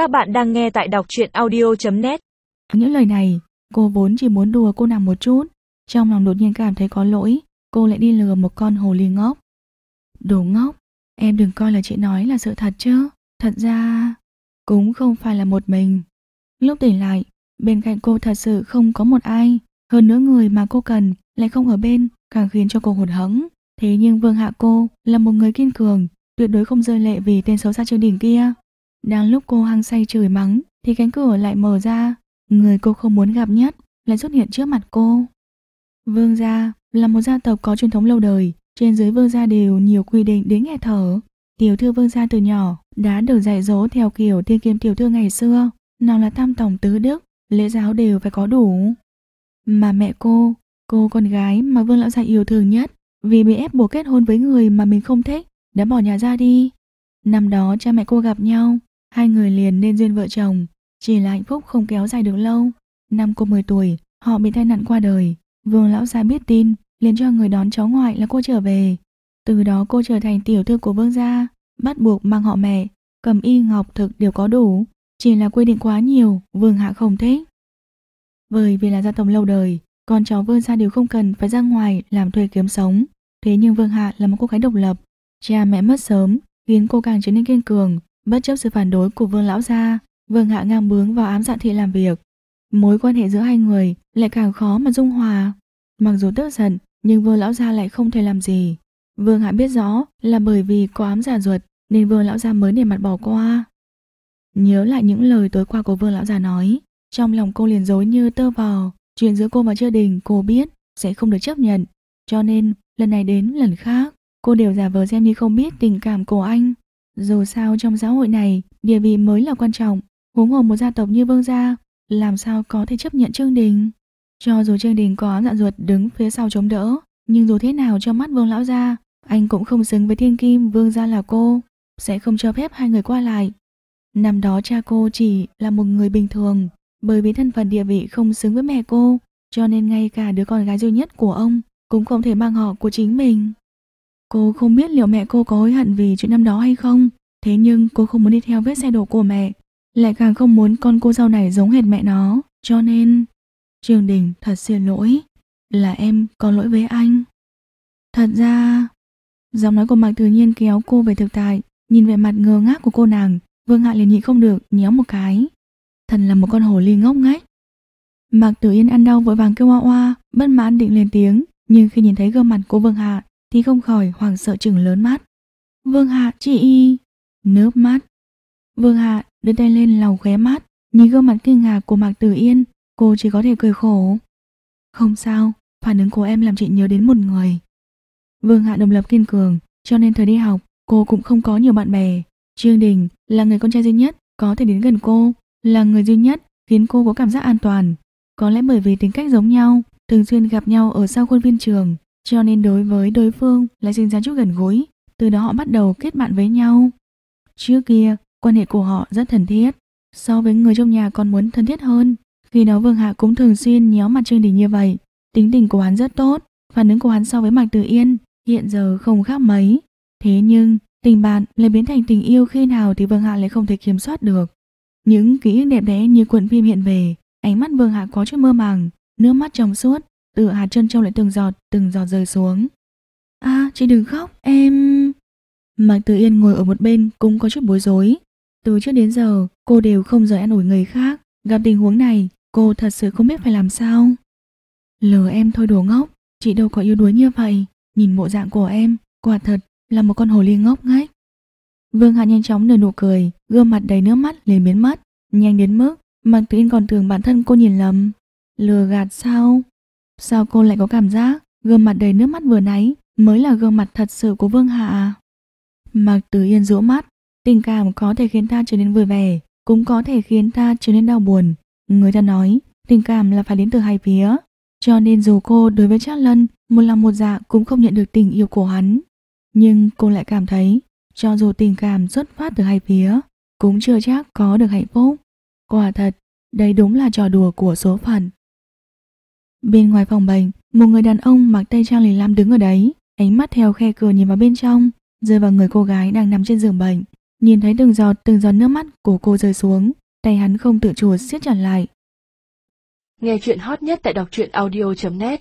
Các bạn đang nghe tại đọc truyện audio.net Những lời này, cô vốn chỉ muốn đùa cô nàng một chút. Trong lòng đột nhiên cảm thấy có lỗi, cô lại đi lừa một con hồ ly ngốc. Đồ ngốc, em đừng coi là chị nói là sự thật chứ. Thật ra, cũng không phải là một mình. Lúc tỉnh lại, bên cạnh cô thật sự không có một ai. Hơn nữa người mà cô cần lại không ở bên, càng khiến cho cô hụt hẫng. Thế nhưng Vương Hạ cô là một người kiên cường, tuyệt đối không rơi lệ vì tên xấu xa trên đỉnh kia. Đang lúc cô hăng say chửi mắng thì cánh cửa lại mở ra, người cô không muốn gặp nhất lại xuất hiện trước mặt cô. Vương gia là một gia tộc có truyền thống lâu đời, trên dưới vương gia đều nhiều quy định đến nghe thở. Tiểu thư vương gia từ nhỏ đã được dạy dỗ theo kiểu tiên kiếm tiểu thư ngày xưa, nào là tam tổng tứ đức, lễ giáo đều phải có đủ. Mà mẹ cô, cô con gái mà vương lão gia yêu thương nhất, vì bị ép buộc kết hôn với người mà mình không thích, đã bỏ nhà ra đi. Năm đó cha mẹ cô gặp nhau, hai người liền nên duyên vợ chồng, chỉ là hạnh phúc không kéo dài được lâu. Năm cô 10 tuổi, họ bị tai nạn qua đời. Vương lão gia biết tin, liền cho người đón cháu ngoại là cô trở về. Từ đó cô trở thành tiểu thư của vương gia, bắt buộc mang họ mẹ, cầm y ngọc thực đều có đủ, chỉ là quy định quá nhiều, vương hạ không thích. Bởi vì là gia tộc lâu đời, con cháu vương gia đều không cần phải ra ngoài làm thuê kiếm sống. Thế nhưng vương hạ là một cô gái độc lập, cha mẹ mất sớm, khiến cô càng trở nên kiên cường, bất chấp sự phản đối của vương lão gia, vương hạ ngang bướng vào ám dạ thị làm việc. Mối quan hệ giữa hai người lại càng khó mà dung hòa. Mặc dù tức giận, nhưng vương lão gia lại không thể làm gì. Vương hạ biết rõ là bởi vì có ám giả ruột nên vương lão gia mới để mặt bỏ qua. Nhớ lại những lời tối qua của vương lão già nói, trong lòng cô liền dối như tơ vò, chuyện giữa cô và chưa đình cô biết sẽ không được chấp nhận, cho nên lần này đến lần khác, cô đều giả vờ xem như không biết tình cảm của anh. Dù sao trong xã hội này, địa vị mới là quan trọng, huống hồ một gia tộc như Vương gia, làm sao có thể chấp nhận Trương Đình. Cho dù Trương Đình có dạ ruột đứng phía sau chống đỡ, nhưng dù thế nào trong mắt Vương lão gia, anh cũng không xứng với Thiên Kim, Vương gia là cô, sẽ không cho phép hai người qua lại. Năm đó cha cô chỉ là một người bình thường, bởi vì thân phận địa vị không xứng với mẹ cô, cho nên ngay cả đứa con gái duy nhất của ông cũng không thể mang họ của chính mình. Cô không biết liệu mẹ cô có hối hận vì chuyện năm đó hay không, thế nhưng cô không muốn đi theo vết xe đổ của mẹ, lại càng không muốn con cô sau này giống hệt mẹ nó, cho nên... Trường Đình thật xin lỗi, là em có lỗi với anh. Thật ra... Giọng nói của Mạc Tự Nhiên kéo cô về thực tại, nhìn vẻ mặt ngơ ngác của cô nàng, Vương Hạ liền nhịn không được, nhéo một cái. Thần là một con hồ ly ngốc nghếch. Mạc Tử Yên ăn đau vội vàng kêu oa oa, bất mãn định lên tiếng, nhưng khi nhìn thấy gương mặt của Vương Hạ thì không khỏi hoảng sợ chừng lớn mắt. Vương Hạ, chị y... Nước mắt. Vương Hạ đưa tay lên lau khóe mắt, nhìn gương mặt kinh ngạc của Mạc Tử Yên, cô chỉ có thể cười khổ. Không sao, phản ứng của em làm chị nhớ đến một người. Vương Hạ đồng lập kiên cường, cho nên thời đi học, cô cũng không có nhiều bạn bè. Trương Đình là người con trai duy nhất có thể đến gần cô, là người duy nhất khiến cô có cảm giác an toàn. Có lẽ bởi vì tính cách giống nhau, thường xuyên gặp nhau ở sau khuôn viên trường, cho nên đối với đối phương lại sinh ra chút gần gũi, từ đó họ bắt đầu kết bạn với nhau. Trước kia, quan hệ của họ rất thân thiết, so với người trong nhà còn muốn thân thiết hơn. Khi đó Vương Hạ cũng thường xuyên nhéo mặt Trương Đình như vậy, tính tình của hắn rất tốt, phản ứng của hắn so với Mạc Tử Yên hiện giờ không khác mấy. Thế nhưng, tình bạn lại biến thành tình yêu khi nào thì Vương Hạ lại không thể kiểm soát được. Những ký ức đẹp đẽ như cuộn phim hiện về, ánh mắt Vương Hạ có chút mơ màng, nước mắt trong suốt, từ hạt chân trâu lại từng giọt, từng giọt rơi xuống. À, chị đừng khóc, em... Mạc Tử Yên ngồi ở một bên cũng có chút bối rối. Từ trước đến giờ, cô đều không rời ăn ủi người khác. Gặp tình huống này, cô thật sự không biết phải làm sao. Lừa em thôi đồ ngốc, chị đâu có yếu đuối như vậy. Nhìn bộ dạng của em, quả thật là một con hồ ly ngốc ngách. Vương Hạ nhanh chóng nở nụ cười, gương mặt đầy nước mắt liền biến mất, nhanh đến mức Mạc Tử Yên còn tưởng bản thân cô nhìn lầm. Lừa gạt sao? Sao cô lại có cảm giác gương mặt đầy nước mắt vừa nãy mới là gương mặt thật sự của Vương Hạ? À? Mạc Tử Yên rũ mắt, tình cảm có thể khiến ta trở nên vui vẻ, cũng có thể khiến ta trở nên đau buồn. Người ta nói, tình cảm là phải đến từ hai phía. Cho nên dù cô đối với Trác Lân một lòng một dạ cũng không nhận được tình yêu của hắn. Nhưng cô lại cảm thấy, cho dù tình cảm xuất phát từ hai phía, cũng chưa chắc có được hạnh phúc. Quả thật, đây đúng là trò đùa của số phận. Bên ngoài phòng bệnh, một người đàn ông mặc tay trang lì lam đứng ở đấy, ánh mắt theo khe cửa nhìn vào bên trong, rơi vào người cô gái đang nằm trên giường bệnh. Nhìn thấy từng giọt từng giọt nước mắt của cô rơi xuống, tay hắn không tự chủ siết chặt lại. Nghe chuyện hot nhất tại đọc truyện audio.net